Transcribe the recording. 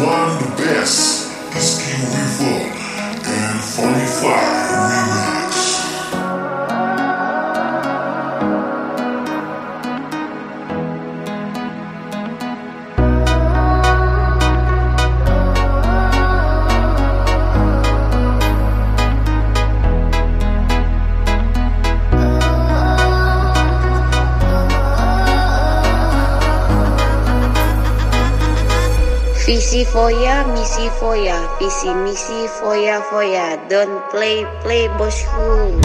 one, the best is King Reaper and Funny Fly Visi foya, misi foya, visi misi foya foya. Don't play play bosku.